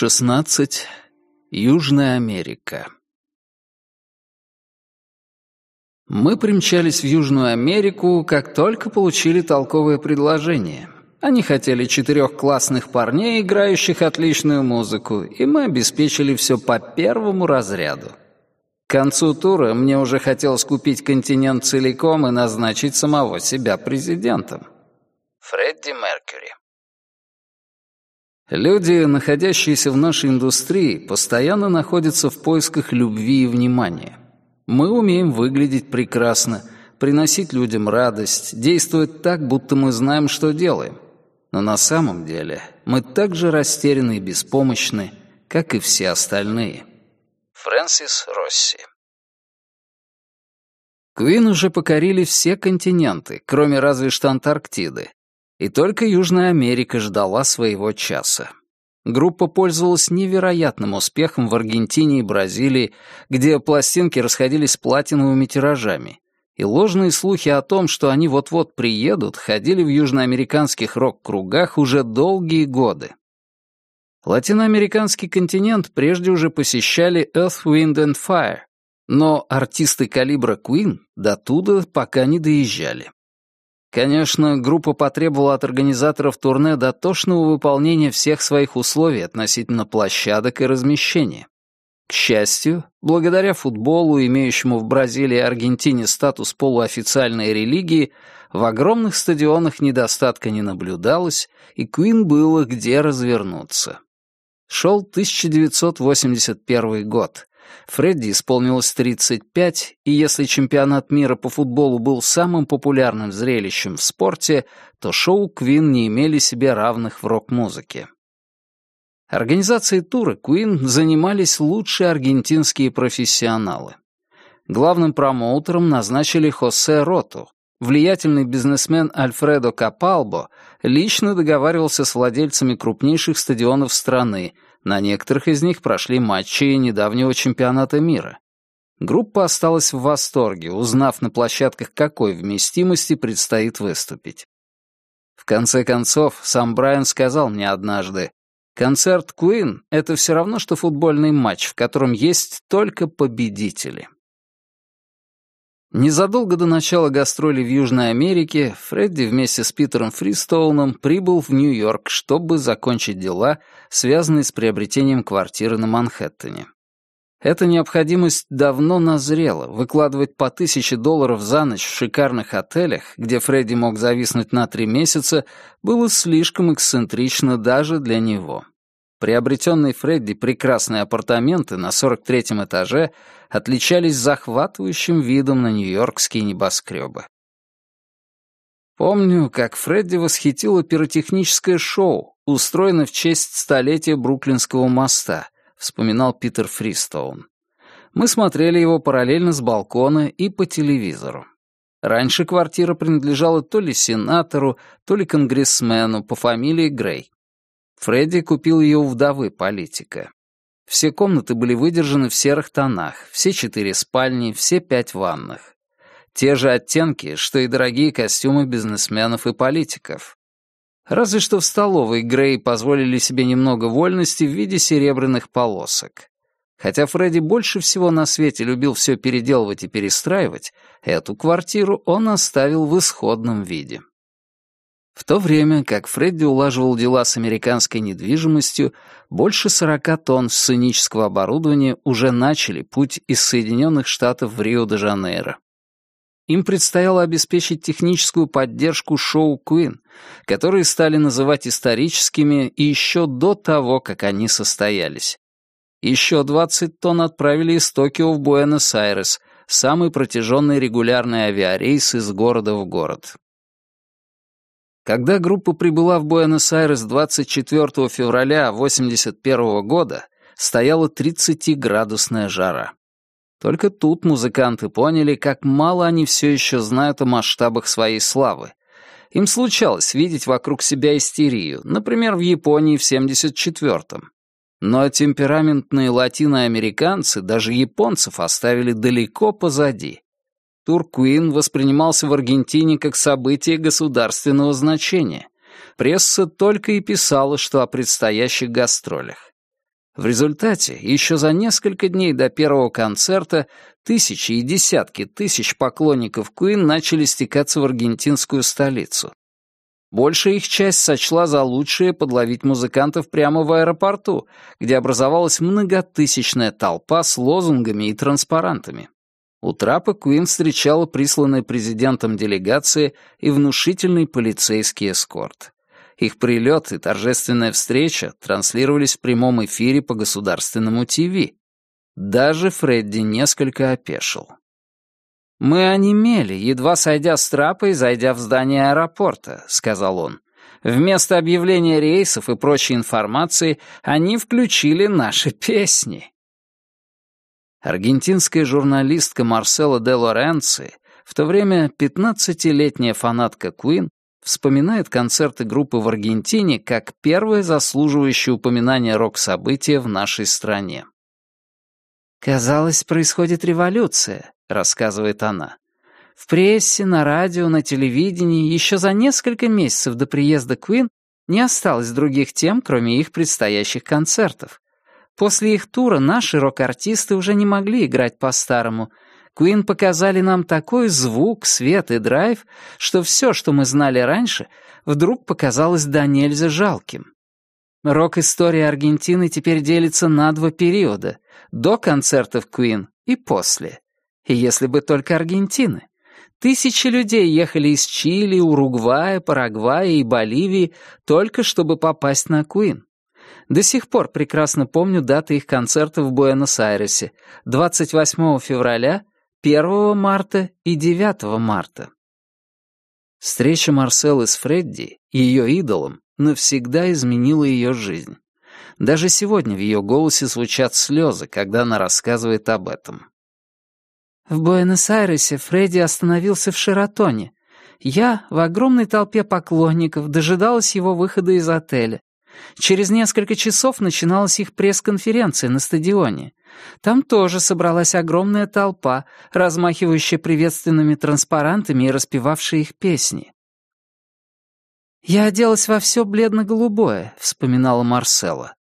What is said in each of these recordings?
16. Южная Америка. Мы примчались в Южную Америку, как только получили толковое предложение. Они хотели четырех классных парней, играющих отличную музыку, и мы обеспечили все по первому разряду. К концу тура мне уже хотелось купить континент целиком и назначить самого себя президентом. Фредди Меркьюри Люди, находящиеся в нашей индустрии, постоянно находятся в поисках любви и внимания. Мы умеем выглядеть прекрасно, приносить людям радость, действовать так, будто мы знаем, что делаем. Но на самом деле мы так же растеряны и беспомощны, как и все остальные. Фрэнсис Росси Квин уже покорили все континенты, кроме разве что Антарктиды, и только Южная Америка ждала своего часа. Группа пользовалась невероятным успехом в Аргентине и Бразилии, где пластинки расходились платиновыми тиражами, и ложные слухи о том, что они вот-вот приедут, ходили в южноамериканских рок-кругах уже долгие годы. Латиноамериканский континент прежде уже посещали Earth, Wind and Fire, но артисты калибра Queen до туда пока не доезжали. Конечно, группа потребовала от организаторов турне дотошного выполнения всех своих условий относительно площадок и размещения. К счастью, благодаря футболу, имеющему в Бразилии и Аргентине статус полуофициальной религии, в огромных стадионах недостатка не наблюдалось, и Куин было где развернуться. Шел 1981 год. Фредди исполнилось 35, и если чемпионат мира по футболу был самым популярным зрелищем в спорте, то шоу Квин не имели себе равных в рок-музыке. Организацией тура Куин занимались лучшие аргентинские профессионалы. Главным промоутером назначили Хосе Роту. Влиятельный бизнесмен Альфредо Капалбо лично договаривался с владельцами крупнейших стадионов страны — на некоторых из них прошли матчи недавнего чемпионата мира. Группа осталась в восторге, узнав на площадках, какой вместимости предстоит выступить. В конце концов, сам Брайан сказал мне однажды, «Концерт Queen — это все равно, что футбольный матч, в котором есть только победители». Незадолго до начала гастролей в Южной Америке Фредди вместе с Питером Фристоуном прибыл в Нью-Йорк, чтобы закончить дела, связанные с приобретением квартиры на Манхэттене. Эта необходимость давно назрела. Выкладывать по тысяче долларов за ночь в шикарных отелях, где Фредди мог зависнуть на три месяца, было слишком эксцентрично даже для него. Приобретенные Фредди прекрасные апартаменты на 43-м этаже отличались захватывающим видом на нью-йоркские небоскребы. Помню, как Фредди восхитило пиротехническое шоу, устроенное в честь столетия Бруклинского моста, вспоминал Питер Фристоун. Мы смотрели его параллельно с балкона и по телевизору. Раньше квартира принадлежала то ли сенатору, то ли конгрессмену по фамилии Грей. Фредди купил ее у вдовы политика. Все комнаты были выдержаны в серых тонах, все четыре спальни, все пять ванных. Те же оттенки, что и дорогие костюмы бизнесменов и политиков. Разве что в столовой Грей позволили себе немного вольности в виде серебряных полосок. Хотя Фредди больше всего на свете любил все переделывать и перестраивать, эту квартиру он оставил в исходном виде. В то время, как Фредди улаживал дела с американской недвижимостью, больше 40 тонн сценического оборудования уже начали путь из Соединенных Штатов в Рио-де-Жанейро. Им предстояло обеспечить техническую поддержку шоу «Куин», которые стали называть историческими еще до того, как они состоялись. Еще 20 тонн отправили из Токио в Буэнос-Айрес, самый протяженный регулярный авиарейс из города в город. Когда группа прибыла в Буэнос-Айрес 24 февраля 1981 года, стояла 30-градусная жара. Только тут музыканты поняли, как мало они все еще знают о масштабах своей славы. Им случалось видеть вокруг себя истерию, например, в Японии в 74-м. Но темпераментные латиноамериканцы даже японцев оставили далеко позади. Тур Куин воспринимался в Аргентине как событие государственного значения. Пресса только и писала, что о предстоящих гастролях. В результате, еще за несколько дней до первого концерта, тысячи и десятки тысяч поклонников Куин начали стекаться в аргентинскую столицу. Большая их часть сочла за лучшее подловить музыкантов прямо в аэропорту, где образовалась многотысячная толпа с лозунгами и транспарантами. У трапа Куин встречала присланная президентом делегация и внушительный полицейский эскорт. Их прилет и торжественная встреча транслировались в прямом эфире по государственному ТВ. Даже Фредди несколько опешил. «Мы онемели, едва сойдя с трапа и зайдя в здание аэропорта», — сказал он. «Вместо объявления рейсов и прочей информации они включили наши песни». Аргентинская журналистка Марсела де Лоренци, в то время 15-летняя фанатка Куин, вспоминает концерты группы в Аргентине как первое заслуживающее упоминания рок-событие в нашей стране. «Казалось, происходит революция», — рассказывает она. В прессе, на радио, на телевидении еще за несколько месяцев до приезда Куин не осталось других тем, кроме их предстоящих концертов. После их тура наши рок-артисты уже не могли играть по-старому. Куин показали нам такой звук, свет и драйв, что все, что мы знали раньше, вдруг показалось до нельзя жалким. Рок-история Аргентины теперь делится на два периода — до концертов Куин и после. И если бы только Аргентины. Тысячи людей ехали из Чили, Уругвая, Парагвая и Боливии только чтобы попасть на Куин. До сих пор прекрасно помню даты их концертов в Буэнос-Айресе — 28 февраля, 1 марта и 9 марта. Встреча Марселы с Фредди, ее идолом, навсегда изменила ее жизнь. Даже сегодня в ее голосе звучат слезы, когда она рассказывает об этом. В Буэнос-Айресе Фредди остановился в Шератоне. Я в огромной толпе поклонников дожидалась его выхода из отеля. Через несколько часов начиналась их пресс-конференция на стадионе. Там тоже собралась огромная толпа, размахивающая приветственными транспарантами и распевавшая их песни. «Я оделась во все бледно-голубое», — вспоминала Марсела.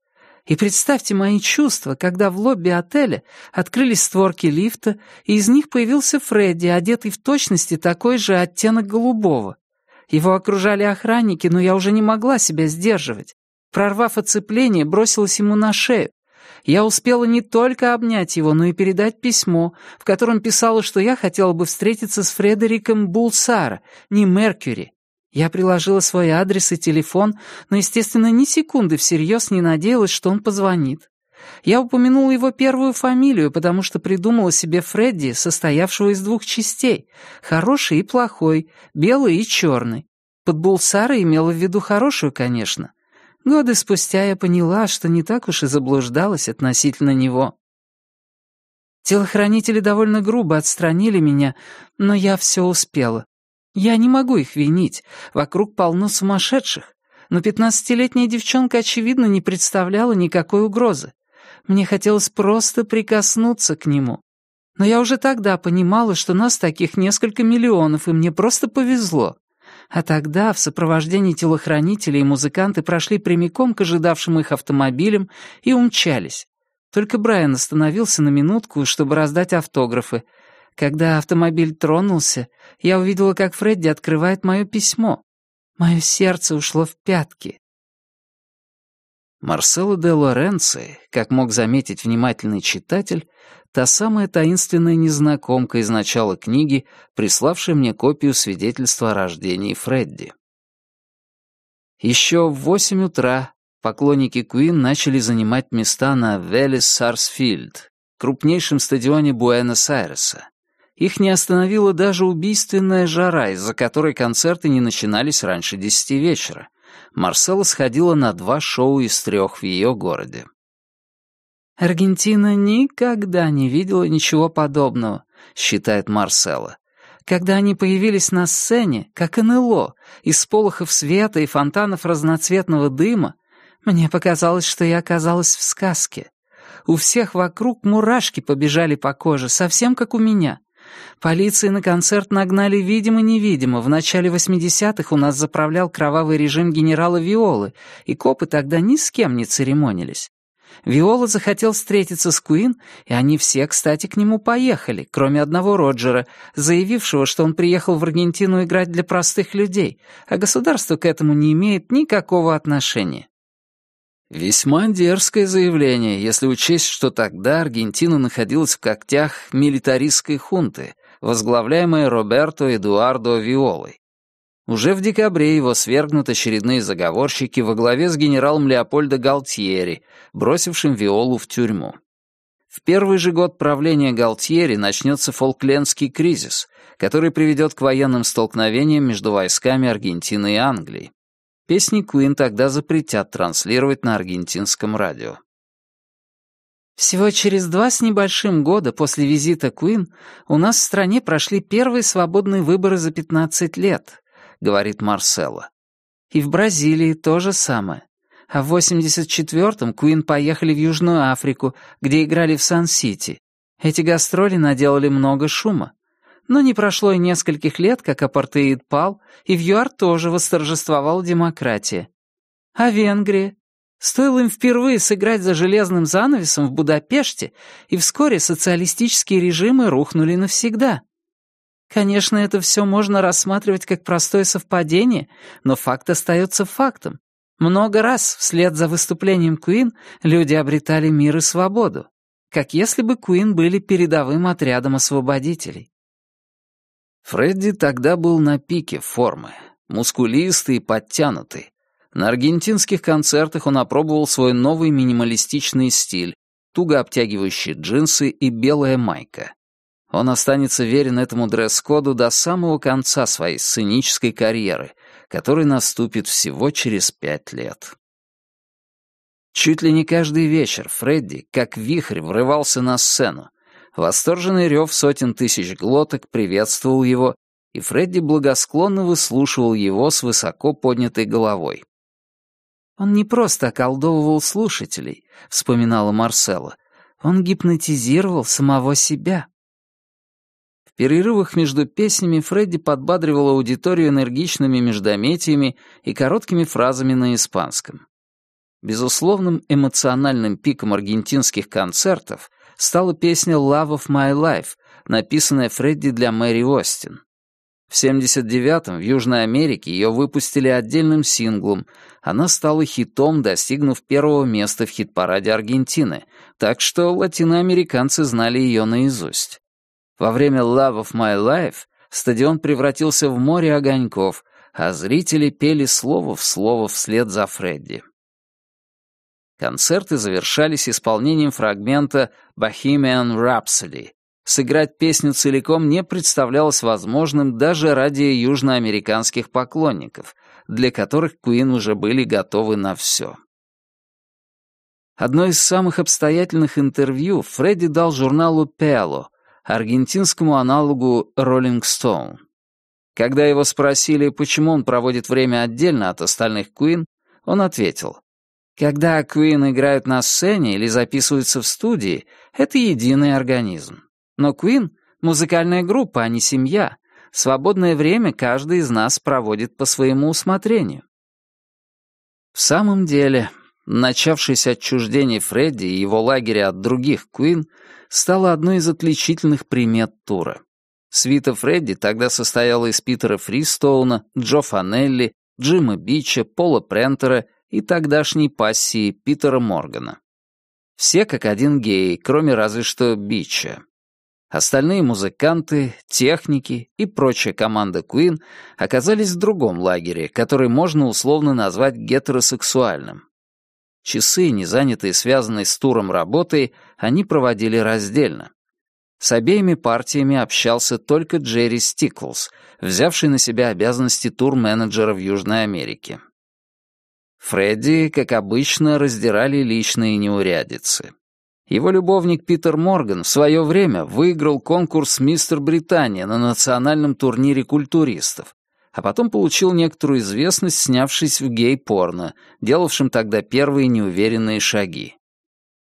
«И представьте мои чувства, когда в лобби отеля открылись створки лифта, и из них появился Фредди, одетый в точности такой же оттенок голубого. Его окружали охранники, но я уже не могла себя сдерживать. Прорвав оцепление, бросилась ему на шею. Я успела не только обнять его, но и передать письмо, в котором писала, что я хотела бы встретиться с Фредериком Булсара, не Меркьюри. Я приложила свой адрес и телефон, но, естественно, ни секунды всерьез не надеялась, что он позвонит. Я упомянула его первую фамилию, потому что придумала себе Фредди, состоявшего из двух частей — хороший и плохой, белый и черный. Под Булсара имела в виду хорошую, конечно. Годы спустя я поняла, что не так уж и заблуждалась относительно него. Телохранители довольно грубо отстранили меня, но я все успела. Я не могу их винить, вокруг полно сумасшедших. Но пятнадцатилетняя девчонка, очевидно, не представляла никакой угрозы. Мне хотелось просто прикоснуться к нему. Но я уже тогда понимала, что нас таких несколько миллионов, и мне просто повезло. А тогда в сопровождении телохранителей музыканты прошли прямиком к ожидавшим их автомобилям и умчались. Только Брайан остановился на минутку, чтобы раздать автографы, когда автомобиль тронулся, я увидела, как Фредди открывает мое письмо. Мое сердце ушло в пятки. Марсело де Лоренци, как мог заметить внимательный читатель, та самая таинственная незнакомка из начала книги, приславшая мне копию свидетельства о рождении Фредди. Еще в восемь утра поклонники Куин начали занимать места на Велес Сарсфилд, крупнейшем стадионе Буэнос-Айреса, их не остановила даже убийственная жара, из-за которой концерты не начинались раньше десяти вечера. Марсела сходила на два шоу из трех в ее городе. «Аргентина никогда не видела ничего подобного», — считает Марсела. «Когда они появились на сцене, как НЛО, из полохов света и фонтанов разноцветного дыма, мне показалось, что я оказалась в сказке. У всех вокруг мурашки побежали по коже, совсем как у меня. Полиции на концерт нагнали видимо-невидимо. В начале 80-х у нас заправлял кровавый режим генерала Виолы, и копы тогда ни с кем не церемонились. Виола захотел встретиться с Куин, и они все, кстати, к нему поехали, кроме одного Роджера, заявившего, что он приехал в Аргентину играть для простых людей, а государство к этому не имеет никакого отношения. Весьма дерзкое заявление, если учесть, что тогда Аргентина находилась в когтях милитаристской хунты, возглавляемой Роберто Эдуардо Виолой. Уже в декабре его свергнут очередные заговорщики во главе с генералом Леопольдо Галтьери, бросившим Виолу в тюрьму. В первый же год правления Галтьери начнется Фолклендский кризис, который приведет к военным столкновениям между войсками Аргентины и Англии. Песни Куин тогда запретят транслировать на аргентинском радио. Всего через два с небольшим года после визита Куин у нас в стране прошли первые свободные выборы за 15 лет, говорит Марселла. И в Бразилии то же самое. А в 84-м Куин поехали в Южную Африку, где играли в Сан-Сити. Эти гастроли наделали много шума. Но не прошло и нескольких лет, как апартеид пал, и в ЮАР тоже восторжествовала демократия. А Венгрия? Стоило им впервые сыграть за железным занавесом в Будапеште, и вскоре социалистические режимы рухнули навсегда. Конечно, это все можно рассматривать как простое совпадение, но факт остается фактом. Много раз вслед за выступлением Куин люди обретали мир и свободу, как если бы Куин были передовым отрядом освободителей. Фредди тогда был на пике формы, мускулистый и подтянутый. На аргентинских концертах он опробовал свой новый минималистичный стиль, туго обтягивающие джинсы и белая майка. Он останется верен этому дресс-коду до самого конца своей сценической карьеры, который наступит всего через пять лет. Чуть ли не каждый вечер Фредди, как вихрь, врывался на сцену, Восторженный рев сотен тысяч глоток приветствовал его, и Фредди благосклонно выслушивал его с высоко поднятой головой. «Он не просто околдовывал слушателей», — вспоминала Марсела. «Он гипнотизировал самого себя». В перерывах между песнями Фредди подбадривал аудиторию энергичными междометиями и короткими фразами на испанском. Безусловным эмоциональным пиком аргентинских концертов стала песня «Love of My Life», написанная Фредди для Мэри Остин. В 79-м в Южной Америке ее выпустили отдельным синглом. Она стала хитом, достигнув первого места в хит-параде Аргентины, так что латиноамериканцы знали ее наизусть. Во время «Love of My Life» стадион превратился в море огоньков, а зрители пели слово в слово вслед за Фредди. Концерты завершались исполнением фрагмента «Bohemian Rhapsody». Сыграть песню целиком не представлялось возможным даже ради южноамериканских поклонников, для которых Куин уже были готовы на все. Одно из самых обстоятельных интервью Фредди дал журналу «Пело», аргентинскому аналогу «Rolling Stone». Когда его спросили, почему он проводит время отдельно от остальных Куин, он ответил, когда Куин играют на сцене или записываются в студии, это единый организм. Но Куин — музыкальная группа, а не семья. Свободное время каждый из нас проводит по своему усмотрению. В самом деле, начавшееся отчуждение Фредди и его лагеря от других Куин стало одной из отличительных примет тура. Свита Фредди тогда состояла из Питера Фристоуна, Джо Фанелли, Джима Бича, Пола Прентера и тогдашней пассии Питера Моргана. Все как один геи, кроме разве что Бича. Остальные музыканты, техники и прочая команда Queen оказались в другом лагере, который можно условно назвать гетеросексуальным. Часы, не занятые связанной с туром работой, они проводили раздельно. С обеими партиями общался только Джерри Стиклс, взявший на себя обязанности тур-менеджера в Южной Америке. Фредди, как обычно, раздирали личные неурядицы. Его любовник Питер Морган в свое время выиграл конкурс «Мистер Британия» на национальном турнире культуристов, а потом получил некоторую известность, снявшись в гей-порно, делавшим тогда первые неуверенные шаги.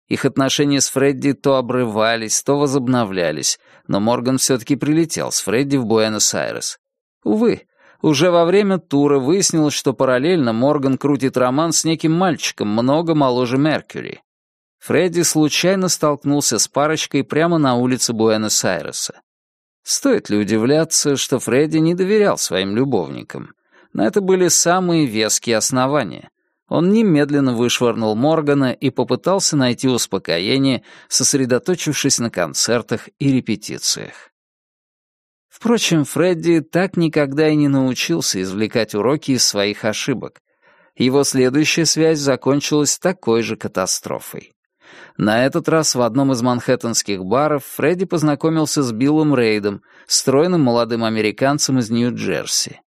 Их отношения с Фредди то обрывались, то возобновлялись, но Морган все-таки прилетел с Фредди в Буэнос-Айрес. Увы, уже во время тура выяснилось, что параллельно Морган крутит роман с неким мальчиком, много моложе Меркьюри. Фредди случайно столкнулся с парочкой прямо на улице Буэнос-Айреса. Стоит ли удивляться, что Фредди не доверял своим любовникам? На это были самые веские основания. Он немедленно вышвырнул Моргана и попытался найти успокоение, сосредоточившись на концертах и репетициях. Впрочем, Фредди так никогда и не научился извлекать уроки из своих ошибок. Его следующая связь закончилась такой же катастрофой. На этот раз в одном из манхэттенских баров Фредди познакомился с Биллом Рейдом, стройным молодым американцем из Нью-Джерси.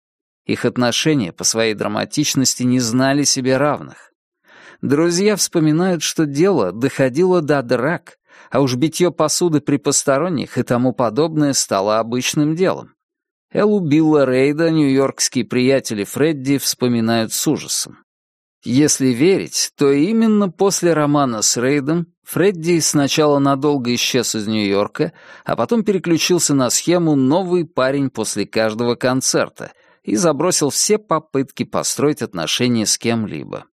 Их отношения по своей драматичности не знали себе равных. Друзья вспоминают, что дело доходило до драк, а уж битье посуды при посторонних и тому подобное стало обычным делом. Эллу Билла Рейда нью-йоркские приятели Фредди вспоминают с ужасом. Если верить, то именно после романа с Рейдом Фредди сначала надолго исчез из Нью-Йорка, а потом переключился на схему «новый парень после каждого концерта», и забросил все попытки построить отношения с кем-либо.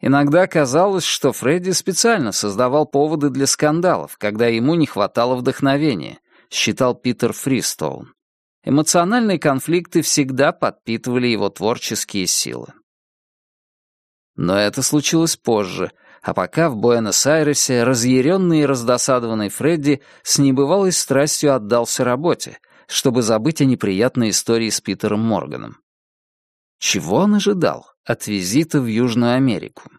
Иногда казалось, что Фредди специально создавал поводы для скандалов, когда ему не хватало вдохновения, считал Питер Фристоун. Эмоциональные конфликты всегда подпитывали его творческие силы. Но это случилось позже, а пока в Буэнос-Айресе разъяренный и раздосадованный Фредди с небывалой страстью отдался работе — чтобы забыть о неприятной истории с Питером Морганом. Чего он ожидал от визита в Южную Америку?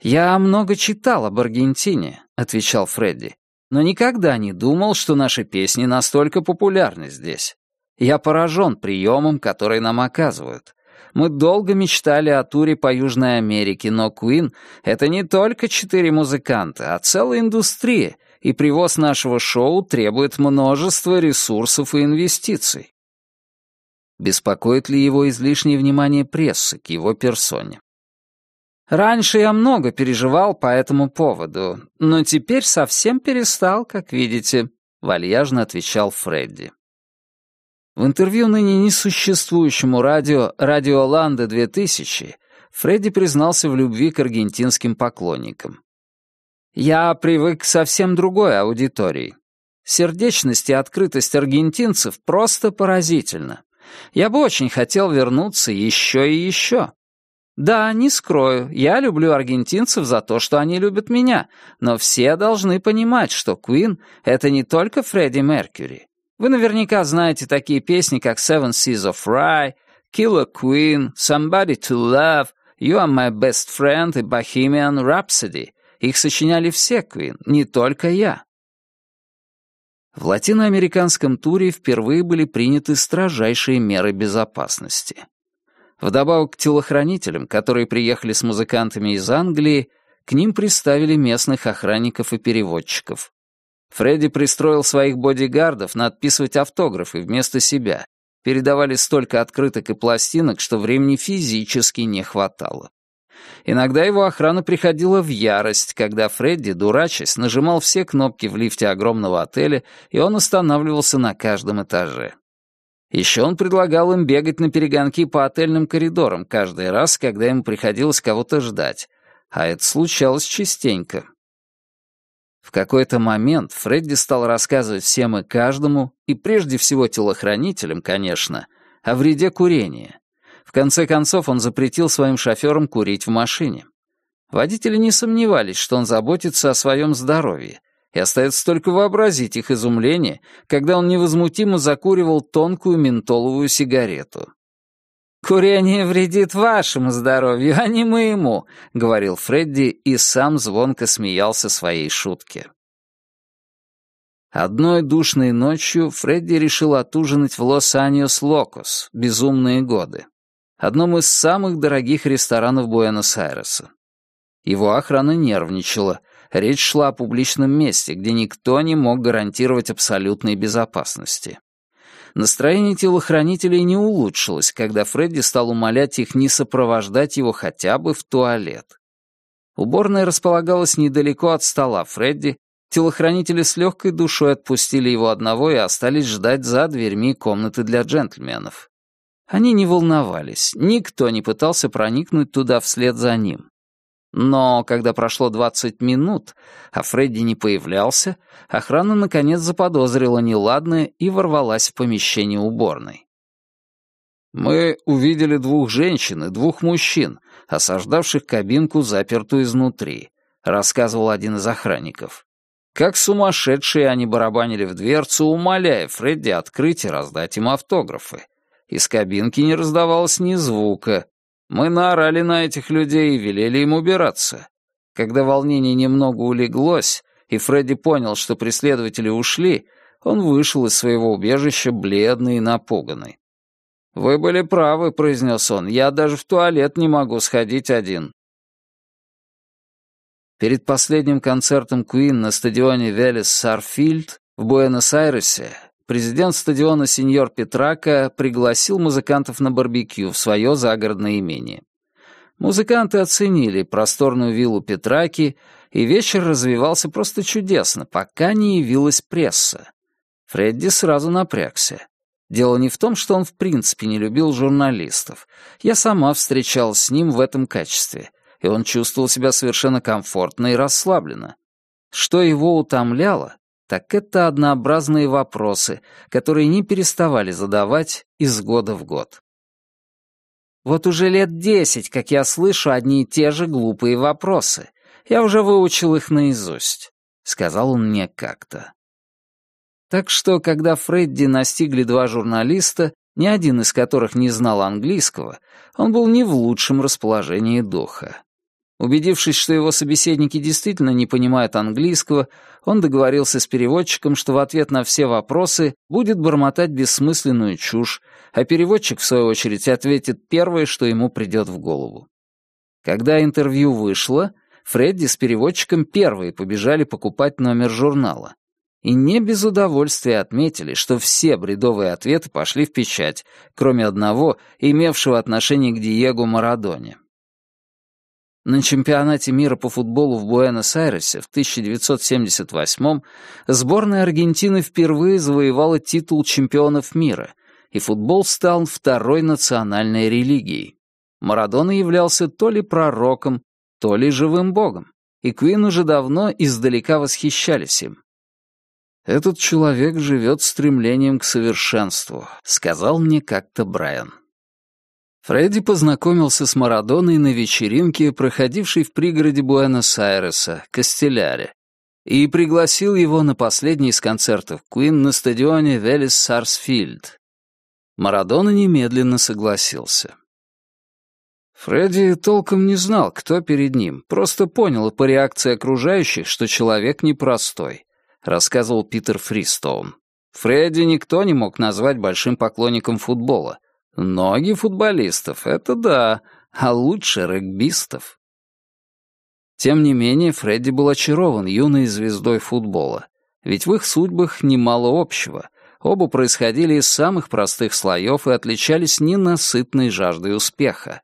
«Я много читал об Аргентине», — отвечал Фредди, «но никогда не думал, что наши песни настолько популярны здесь. Я поражен приемом, который нам оказывают. Мы долго мечтали о туре по Южной Америке, но Queen — это не только четыре музыканта, а целая индустрия, и привоз нашего шоу требует множества ресурсов и инвестиций. Беспокоит ли его излишнее внимание прессы к его персоне? Раньше я много переживал по этому поводу, но теперь совсем перестал, как видите, вальяжно отвечал Фредди. В интервью ныне несуществующему радио «Радио Ланда 2000» Фредди признался в любви к аргентинским поклонникам. Я привык к совсем другой аудитории. Сердечность и открытость аргентинцев просто поразительна. Я бы очень хотел вернуться еще и еще. Да, не скрою, я люблю аргентинцев за то, что они любят меня, но все должны понимать, что Queen — это не только Фредди Меркьюри. Вы наверняка знаете такие песни, как Seven Seas of Rye, Killer Queen, Somebody to Love, You Are My Best Friend и Bohemian Rhapsody — их сочиняли все Квин, не только я. В латиноамериканском туре впервые были приняты строжайшие меры безопасности. Вдобавок к телохранителям, которые приехали с музыкантами из Англии, к ним приставили местных охранников и переводчиков. Фредди пристроил своих бодигардов надписывать автографы вместо себя. Передавали столько открыток и пластинок, что времени физически не хватало. Иногда его охрана приходила в ярость, когда Фредди, дурачась, нажимал все кнопки в лифте огромного отеля, и он останавливался на каждом этаже. Еще он предлагал им бегать на перегонки по отельным коридорам каждый раз, когда ему приходилось кого-то ждать, а это случалось частенько. В какой-то момент Фредди стал рассказывать всем и каждому, и прежде всего телохранителям, конечно, о вреде курения, в конце концов, он запретил своим шоферам курить в машине. Водители не сомневались, что он заботится о своем здоровье, и остается только вообразить их изумление, когда он невозмутимо закуривал тонкую ментоловую сигарету. «Курение вредит вашему здоровью, а не моему», — говорил Фредди и сам звонко смеялся своей шутке. Одной душной ночью Фредди решил отужинать в Los Años Locos, безумные годы одном из самых дорогих ресторанов Буэнос-Айреса. Его охрана нервничала. Речь шла о публичном месте, где никто не мог гарантировать абсолютной безопасности. Настроение телохранителей не улучшилось, когда Фредди стал умолять их не сопровождать его хотя бы в туалет. Уборная располагалась недалеко от стола Фредди, телохранители с легкой душой отпустили его одного и остались ждать за дверьми комнаты для джентльменов. Они не волновались, никто не пытался проникнуть туда вслед за ним. Но когда прошло 20 минут, а Фредди не появлялся, охрана наконец заподозрила неладное и ворвалась в помещение уборной. «Мы увидели двух женщин и двух мужчин, осаждавших кабинку, запертую изнутри», — рассказывал один из охранников. Как сумасшедшие они барабанили в дверцу, умоляя Фредди открыть и раздать им автографы. Из кабинки не раздавалось ни звука, мы наорали на этих людей и велели им убираться. Когда волнение немного улеглось, и Фредди понял, что преследователи ушли, он вышел из своего убежища бледный и напуганный. «Вы были правы», — произнес он, — «я даже в туалет не могу сходить один». Перед последним концертом Куин на стадионе Велес Сарфилд в Буэнос-Айресе президент стадиона сеньор Петрака пригласил музыкантов на барбекю в свое загородное имение. Музыканты оценили просторную виллу Петраки, и вечер развивался просто чудесно, пока не явилась пресса. Фредди сразу напрягся. Дело не в том, что он в принципе не любил журналистов. Я сама встречалась с ним в этом качестве, и он чувствовал себя совершенно комфортно и расслабленно. Что его утомляло, так это однообразные вопросы, которые не переставали задавать из года в год. Вот уже лет десять, как я слышу одни и те же глупые вопросы. Я уже выучил их наизусть, — сказал он мне как-то. Так что, когда Фредди настигли два журналиста, ни один из которых не знал английского, он был не в лучшем расположении духа. Убедившись, что его собеседники действительно не понимают английского, он договорился с переводчиком, что в ответ на все вопросы будет бормотать бессмысленную чушь, а переводчик, в свою очередь, ответит первое, что ему придет в голову. Когда интервью вышло, Фредди с переводчиком первые побежали покупать номер журнала. И не без удовольствия отметили, что все бредовые ответы пошли в печать, кроме одного, имевшего отношение к Диего Марадоне. На чемпионате мира по футболу в Буэнос-Айресе в 1978 сборная Аргентины впервые завоевала титул чемпионов мира, и футбол стал второй национальной религией. Марадона являлся то ли пророком, то ли живым богом, и Куин уже давно издалека восхищались им. «Этот человек живет стремлением к совершенству», — сказал мне как-то Брайан. Фредди познакомился с Марадоной на вечеринке, проходившей в пригороде Буэнос-Айреса, Кастеляре, и пригласил его на последний из концертов Куин на стадионе Велес Сарсфилд. Марадона немедленно согласился. Фредди толком не знал, кто перед ним, просто понял по реакции окружающих, что человек непростой, рассказывал Питер Фристоун. Фредди никто не мог назвать большим поклонником футбола, Ноги футболистов — это да, а лучше регбистов. Тем не менее, Фредди был очарован юной звездой футбола. Ведь в их судьбах немало общего. Оба происходили из самых простых слоев и отличались ненасытной жаждой успеха.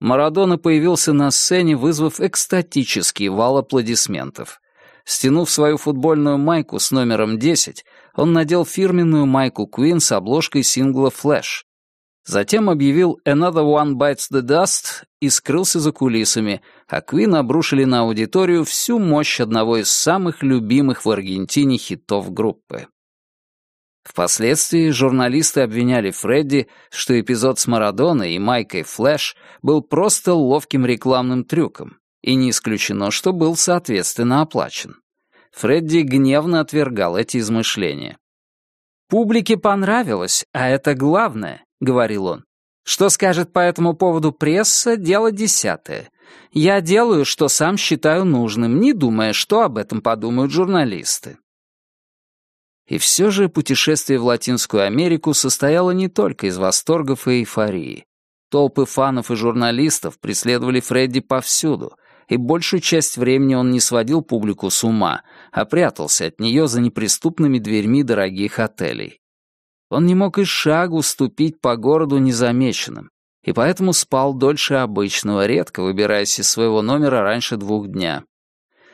Марадона появился на сцене, вызвав экстатический вал аплодисментов. Стянув свою футбольную майку с номером 10, он надел фирменную майку Queen с обложкой сингла «Флэш», Затем объявил «Another one bites the dust» и скрылся за кулисами, а Квин обрушили на аудиторию всю мощь одного из самых любимых в Аргентине хитов группы. Впоследствии журналисты обвиняли Фредди, что эпизод с Марадоной и Майкой Флэш был просто ловким рекламным трюком, и не исключено, что был соответственно оплачен. Фредди гневно отвергал эти измышления. «Публике понравилось, а это главное. — говорил он. «Что скажет по этому поводу пресса — дело десятое. Я делаю, что сам считаю нужным, не думая, что об этом подумают журналисты». И все же путешествие в Латинскую Америку состояло не только из восторгов и эйфории. Толпы фанов и журналистов преследовали Фредди повсюду, и большую часть времени он не сводил публику с ума, а прятался от нее за неприступными дверьми дорогих отелей. Он не мог и шагу ступить по городу незамеченным, и поэтому спал дольше обычного, редко выбираясь из своего номера раньше двух дня.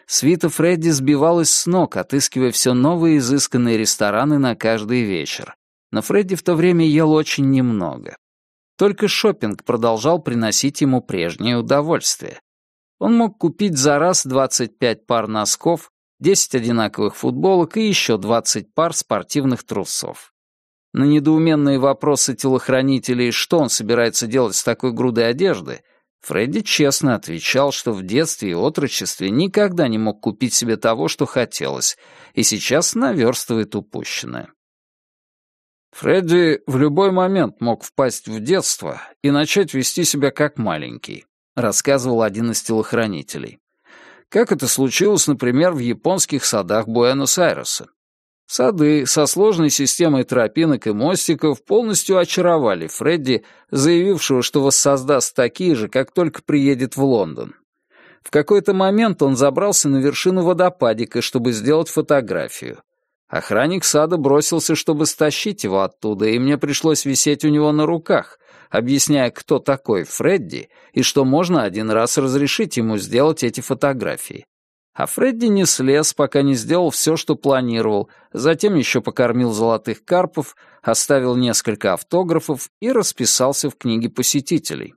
Свита Фредди сбивалась с ног, отыскивая все новые изысканные рестораны на каждый вечер. Но Фредди в то время ел очень немного. Только шопинг продолжал приносить ему прежнее удовольствие. Он мог купить за раз 25 пар носков, 10 одинаковых футболок и еще 20 пар спортивных трусов. На недоуменные вопросы телохранителей, что он собирается делать с такой грудой одежды, Фредди честно отвечал, что в детстве и отрочестве никогда не мог купить себе того, что хотелось, и сейчас наверстывает упущенное. Фредди в любой момент мог впасть в детство и начать вести себя как маленький, рассказывал один из телохранителей. Как это случилось, например, в японских садах Буэнос-Айреса. Сады со сложной системой тропинок и мостиков полностью очаровали Фредди, заявившего, что воссоздаст такие же, как только приедет в Лондон. В какой-то момент он забрался на вершину водопадика, чтобы сделать фотографию. Охранник сада бросился, чтобы стащить его оттуда, и мне пришлось висеть у него на руках, объясняя, кто такой Фредди и что можно один раз разрешить ему сделать эти фотографии. А Фредди не слез, пока не сделал все, что планировал, затем еще покормил золотых карпов, оставил несколько автографов и расписался в книге посетителей.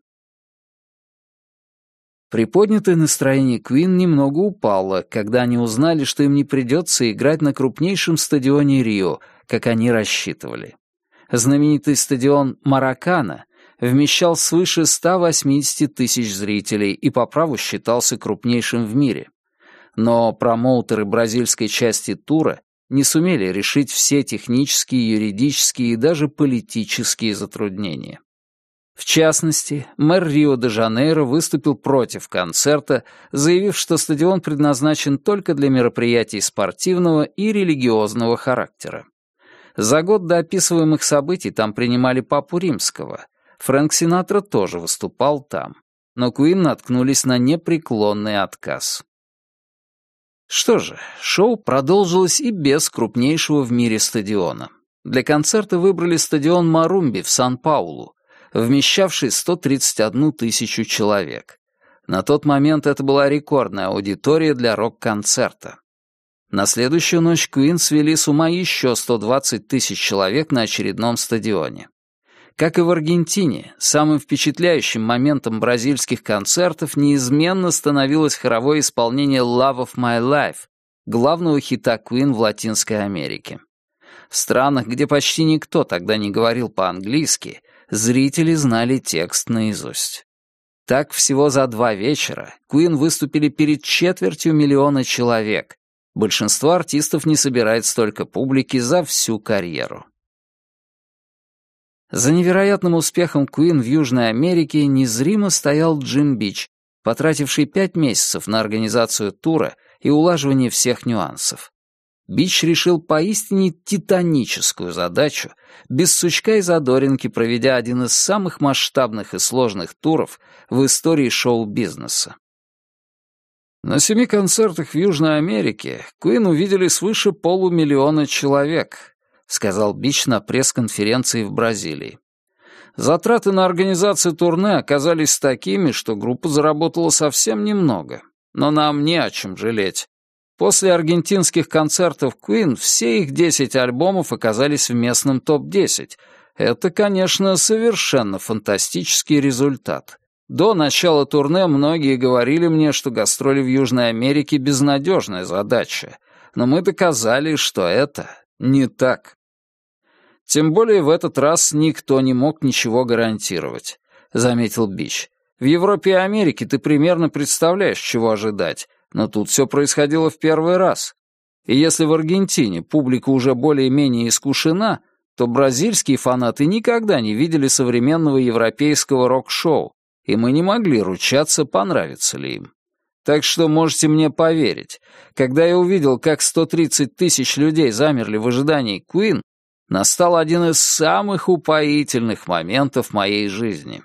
Приподнятое настроение Квин немного упало, когда они узнали, что им не придется играть на крупнейшем стадионе Рио, как они рассчитывали. Знаменитый стадион Маракана вмещал свыше 180 тысяч зрителей и по праву считался крупнейшим в мире но промоутеры бразильской части тура не сумели решить все технические, юридические и даже политические затруднения. В частности, мэр Рио-де-Жанейро выступил против концерта, заявив, что стадион предназначен только для мероприятий спортивного и религиозного характера. За год до описываемых событий там принимали папу римского. Фрэнк Синатра тоже выступал там. Но Куин наткнулись на непреклонный отказ. Что же, шоу продолжилось и без крупнейшего в мире стадиона. Для концерта выбрали стадион Марумби в Сан-Паулу, вмещавший 131 тысячу человек. На тот момент это была рекордная аудитория для рок-концерта. На следующую ночь Куин свели с ума еще 120 тысяч человек на очередном стадионе. Как и в Аргентине, самым впечатляющим моментом бразильских концертов неизменно становилось хоровое исполнение «Love of My Life», главного хита Queen в Латинской Америке. В странах, где почти никто тогда не говорил по-английски, зрители знали текст наизусть. Так всего за два вечера Queen выступили перед четвертью миллиона человек. Большинство артистов не собирает столько публики за всю карьеру. За невероятным успехом Queen в Южной Америке незримо стоял Джим Бич, потративший пять месяцев на организацию тура и улаживание всех нюансов. Бич решил поистине титаническую задачу, без сучка и задоринки проведя один из самых масштабных и сложных туров в истории шоу-бизнеса. На семи концертах в Южной Америке Куин увидели свыше полумиллиона человек, — сказал Бич на пресс-конференции в Бразилии. Затраты на организацию турне оказались такими, что группа заработала совсем немного. Но нам не о чем жалеть. После аргентинских концертов Queen все их 10 альбомов оказались в местном топ-10. Это, конечно, совершенно фантастический результат. До начала турне многие говорили мне, что гастроли в Южной Америке — безнадежная задача. Но мы доказали, что это не так. Тем более в этот раз никто не мог ничего гарантировать, заметил Бич. В Европе и Америке ты примерно представляешь, чего ожидать, но тут все происходило в первый раз. И если в Аргентине публика уже более-менее искушена, то бразильские фанаты никогда не видели современного европейского рок-шоу, и мы не могли ручаться, понравится ли им. Так что можете мне поверить, когда я увидел, как 130 тысяч людей замерли в ожидании Queen, настал один из самых упоительных моментов моей жизни.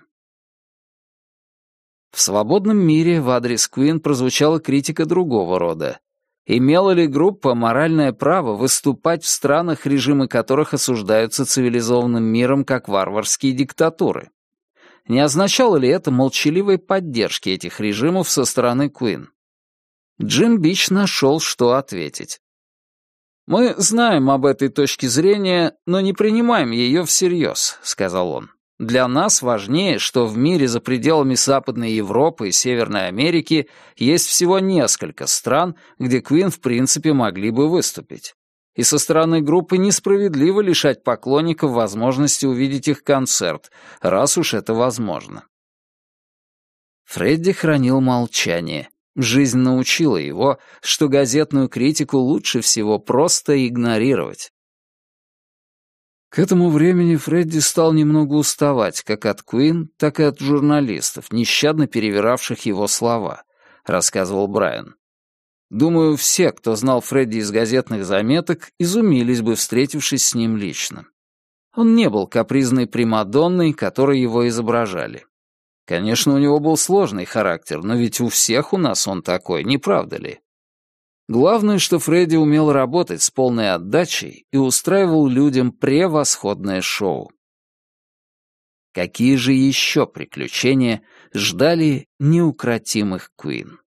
В свободном мире в адрес Куин прозвучала критика другого рода. Имела ли группа моральное право выступать в странах, режимы которых осуждаются цивилизованным миром как варварские диктатуры? Не означало ли это молчаливой поддержки этих режимов со стороны Куин? Джим Бич нашел, что ответить. «Мы знаем об этой точке зрения, но не принимаем ее всерьез», — сказал он. Для нас важнее, что в мире за пределами Западной Европы и Северной Америки есть всего несколько стран, где Квин в принципе могли бы выступить. И со стороны группы несправедливо лишать поклонников возможности увидеть их концерт, раз уж это возможно. Фредди хранил молчание. Жизнь научила его, что газетную критику лучше всего просто игнорировать. К этому времени Фредди стал немного уставать как от Куин, так и от журналистов, нещадно перевиравших его слова, рассказывал Брайан. Думаю, все, кто знал Фредди из газетных заметок, изумились бы, встретившись с ним лично. Он не был капризной примадонной, которой его изображали. Конечно, у него был сложный характер, но ведь у всех у нас он такой, не правда ли? Главное, что Фредди умел работать с полной отдачей и устраивал людям превосходное шоу. Какие же еще приключения ждали неукротимых Куин?